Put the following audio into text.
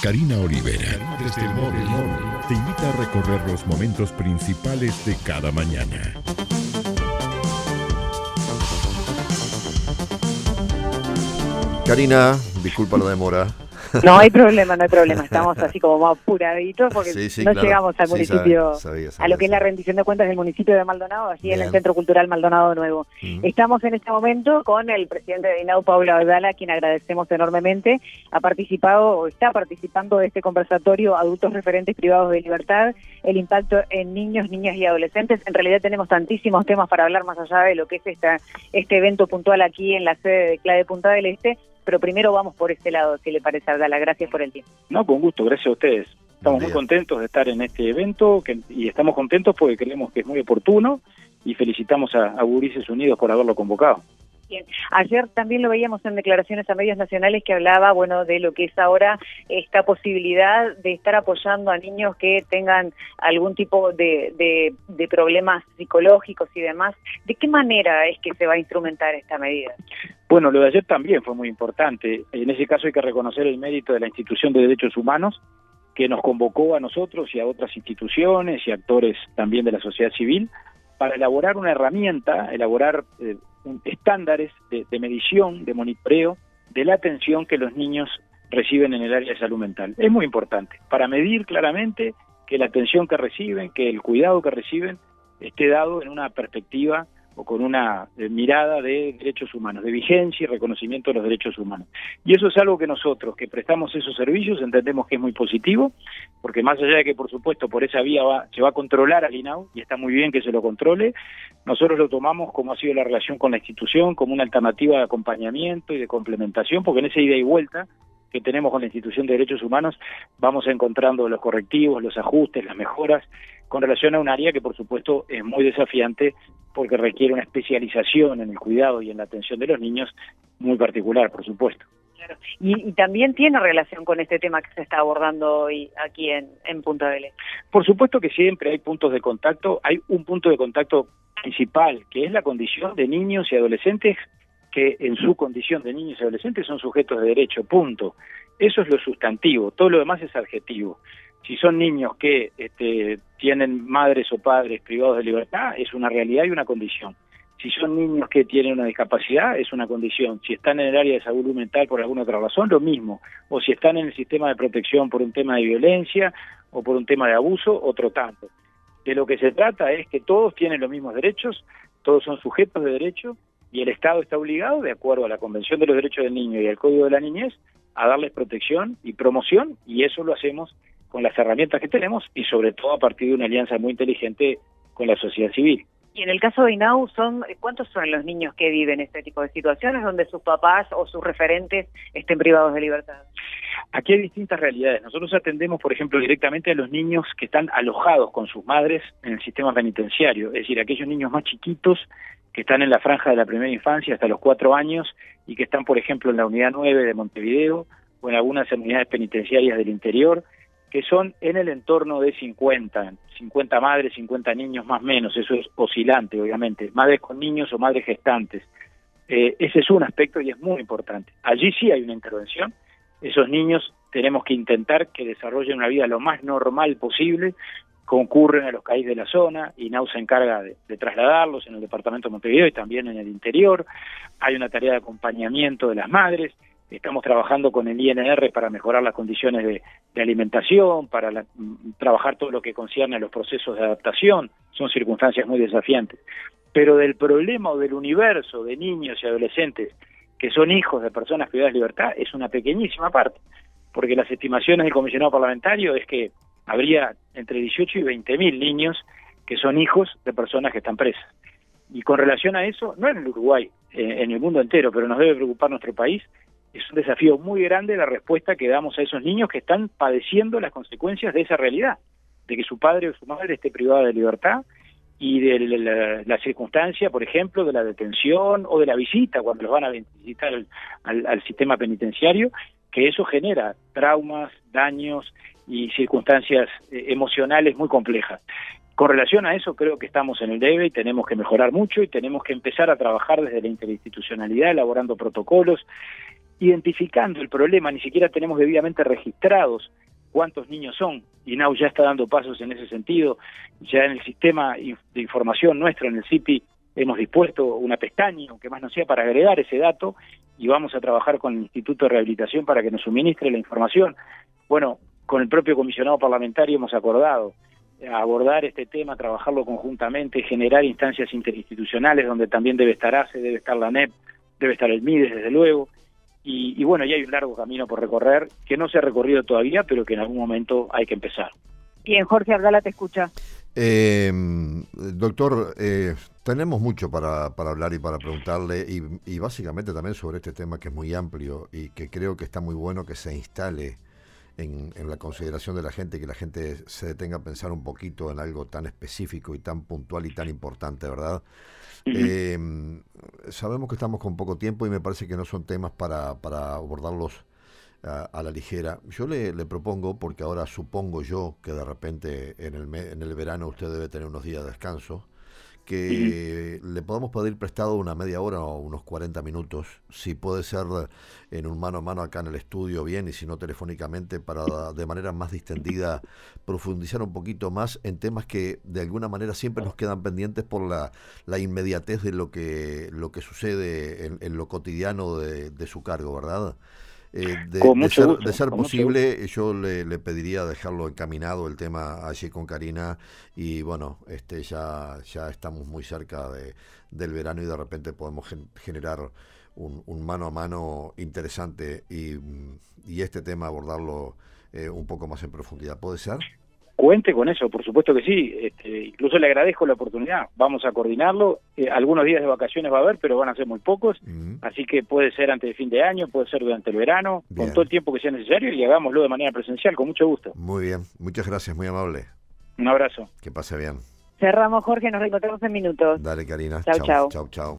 Karina Olivera, desde el móvil, te invita a recorrer los momentos principales de cada mañana. Karina, disculpa la demora. No hay problema, no hay problema. Estamos así como más apuraditos porque no llegamos al municipio, a lo que es la rendición de cuentas del municipio de Maldonado, así en el Centro Cultural Maldonado Nuevo. Estamos en este momento con el presidente de INAU, Pablo Abdala, a quien agradecemos enormemente. Ha participado o está participando de este conversatorio Adultos Referentes Privados de Libertad, el impacto en niños, niñas y adolescentes. En realidad tenemos tantísimos temas para hablar más allá de lo que es esta, este evento puntual aquí en la sede de CLADE Punta del Este pero primero vamos por este lado, si le parece, Abdala. Gracias por el tiempo. No, con gusto, gracias a ustedes. Estamos muy contentos de estar en este evento y estamos contentos porque creemos que es muy oportuno y felicitamos a, a Unidos por haberlo convocado. Bien. Ayer también lo veíamos en declaraciones a medios nacionales que hablaba, bueno, de lo que es ahora esta posibilidad de estar apoyando a niños que tengan algún tipo de, problemas psicológicos y demás. ¿De qué manera es que se va a instrumentar esta medida? Bueno, lo de ayer también fue muy importante. En ese caso hay que reconocer el mérito de la institución de derechos humanos que nos convocó a nosotros y a otras instituciones y actores también de la sociedad civil para elaborar una herramienta, elaborar eh, estándares de, medición, de monitoreo de la atención que los niños reciben en el área de salud mental. Es muy importante para medir claramente que la atención que reciben, que el cuidado que reciben esté dado en una perspectiva o con una eh, mirada de derechos humanos, de vigencia y reconocimiento de los derechos humanos. Y eso es algo que nosotros, que prestamos esos servicios, entendemos que es muy positivo, porque más allá de que, por supuesto, por esa vía va, se va a controlar al INAU, y está muy bien que se lo controle, nosotros lo tomamos como ha sido la relación con la institución, como una alternativa de acompañamiento y de complementación, porque en esa ida y vuelta que tenemos con la institución de derechos humanos vamos encontrando los correctivos, los ajustes, las mejoras con relación a un área que por supuesto es muy desafiante porque requiere una especialización en el cuidado y en la atención de los niños muy particular, por supuesto. Y, también tiene relación con este tema que se está abordando hoy aquí en, en Punta del Este. Por supuesto que siempre hay puntos de contacto, hay un punto de contacto principal, que es la condición de niños y adolescentes que en su condición de niños y adolescentes son sujetos de derecho, punto. Eso es lo sustantivo, todo lo demás es adjetivo. Si son niños que este, tienen madres o padres privados de libertad, es una realidad y una condición. Si son niños que tienen una discapacidad, es una condición. Si están en el área de salud mental por alguna otra razón, lo mismo. O si están en el sistema de protección por un tema de violencia o por un tema de abuso, otro tanto. De lo que se trata es que todos tienen los mismos derechos, todos son sujetos de derecho y el Estado está obligado, de acuerdo a la Convención de los Derechos del Niño y al Código de la Niñez, a darles protección y promoción, y eso lo hacemos con las herramientas que tenemos y sobre todo a partir de una alianza muy inteligente con la sociedad civil. Y en el caso de INAU, son, ¿cuántos son los niños que viven este tipo de situaciones donde sus papás o sus referentes estén privados de libertad? Aquí hay distintas realidades. Nosotros atendemos, por ejemplo, directamente a los niños que están alojados con sus madres en el sistema penitenciario, es decir, aquellos niños más chiquitos que están en la franja de la primera infancia hasta los cuatro años y que están, por ejemplo, en la unidad 9 de Montevideo o en algunas unidades penitenciarias del interior que son en el entorno de 50, 50 madres, 50 niños más menos, eso es oscilante obviamente, madres con niños o madres gestantes. Eh, ese es un aspecto y es muy importante. Allí sí hay una intervención, esos niños tenemos que intentar que desarrollen una vida lo más normal posible, concurren a los CAIs de la zona, y NAU se encarga de, de, trasladarlos en el departamento de Montevideo y también en el interior, hay una tarea de acompañamiento de las madres, Estamos trabajando con el INR para mejorar las condiciones de, alimentación, para mm, trabajar todo lo que concierne a los procesos de adaptación. Son circunstancias muy desafiantes. Pero del problema o del universo de niños y adolescentes que son hijos de personas privadas de libertad es una pequeñísima parte. Porque las estimaciones del comisionado parlamentario es que habría entre 18 y 20 mil niños que son hijos de personas que están presas. Y con relación a eso, no en el Uruguay, eh, en el mundo entero, pero nos debe preocupar nuestro país, es un desafío muy grande la respuesta que damos a esos niños que están padeciendo las consecuencias de esa realidad, de que su padre o su madre esté privada de libertad y de la, circunstancia, por ejemplo, de la detención o de la visita, cuando los van a visitar al, sistema penitenciario, que eso genera traumas, daños y circunstancias eh, emocionales muy complejas. Con relación a eso, creo que estamos en el debe y tenemos que mejorar mucho y tenemos que empezar a trabajar desde la interinstitucionalidad, elaborando protocolos, identificando el problema, ni siquiera tenemos debidamente registrados cuántos niños son. y INAU ya está dando pasos en ese sentido. Ya en el sistema de información nuestro, en el CIPI, hemos dispuesto una pestaña, aunque más no sea, para agregar ese dato y vamos a trabajar con el Instituto de Rehabilitación para que nos suministre la información. Bueno, con el propio comisionado parlamentario hemos acordado abordar este tema, trabajarlo conjuntamente, generar instancias interinstitucionales donde también debe estar ACE, debe estar la NEP, debe estar el MIDES, desde luego, y, bueno, ya hay un largo camino por recorrer que no se ha recorrido todavía, pero que en algún momento hay que empezar. Bien, Jorge Abdala te escucha. Eh, doctor, eh, tenemos mucho para, para, hablar y para preguntarle, y, y, básicamente también sobre este tema que es muy amplio y que creo que está muy bueno que se instale en, en, la consideración de la gente, que la gente se detenga a pensar un poquito en algo tan específico y tan puntual y tan importante, ¿verdad? Eh, sabemos que estamos con poco tiempo y me parece que no son temas para, para abordarlos a, la ligera. Yo le, le, propongo, porque ahora supongo yo que de repente en el, en el verano usted debe tener unos días de descanso, que le podamos pedir prestado una media hora o unos 40 minutos, si puede ser en un mano a mano acá en el estudio bien y si no telefónicamente para de manera más distendida profundizar un poquito más en temas que de alguna manera siempre nos quedan pendientes por la, la inmediatez de lo que lo que sucede en, lo cotidiano de, de su cargo, ¿verdad? Eh, de, ser, posible, yo le, pediría dejarlo encaminado el tema allí con Karina y bueno, este ya, ya estamos muy cerca de, del verano y de repente podemos generar un, un, mano a mano interesante y, y este tema abordarlo eh, un poco más en profundidad. ¿Puede ser? Cuente con eso, por supuesto que sí. Este, incluso le agradezco la oportunidad. Vamos a coordinarlo. Eh, algunos días de vacaciones va a haber, pero van a ser muy pocos. Así que puede ser antes de fin de año, puede ser durante el verano, con todo el tiempo que sea necesario y hagámoslo de manera presencial, con mucho gusto. Muy bien. Muchas gracias, muy amable. Un abrazo. Que pase bien. Cerramos, Jorge. Nos reencontramos en minutos. Dale, Karina. Chau, chau. Chau, chau.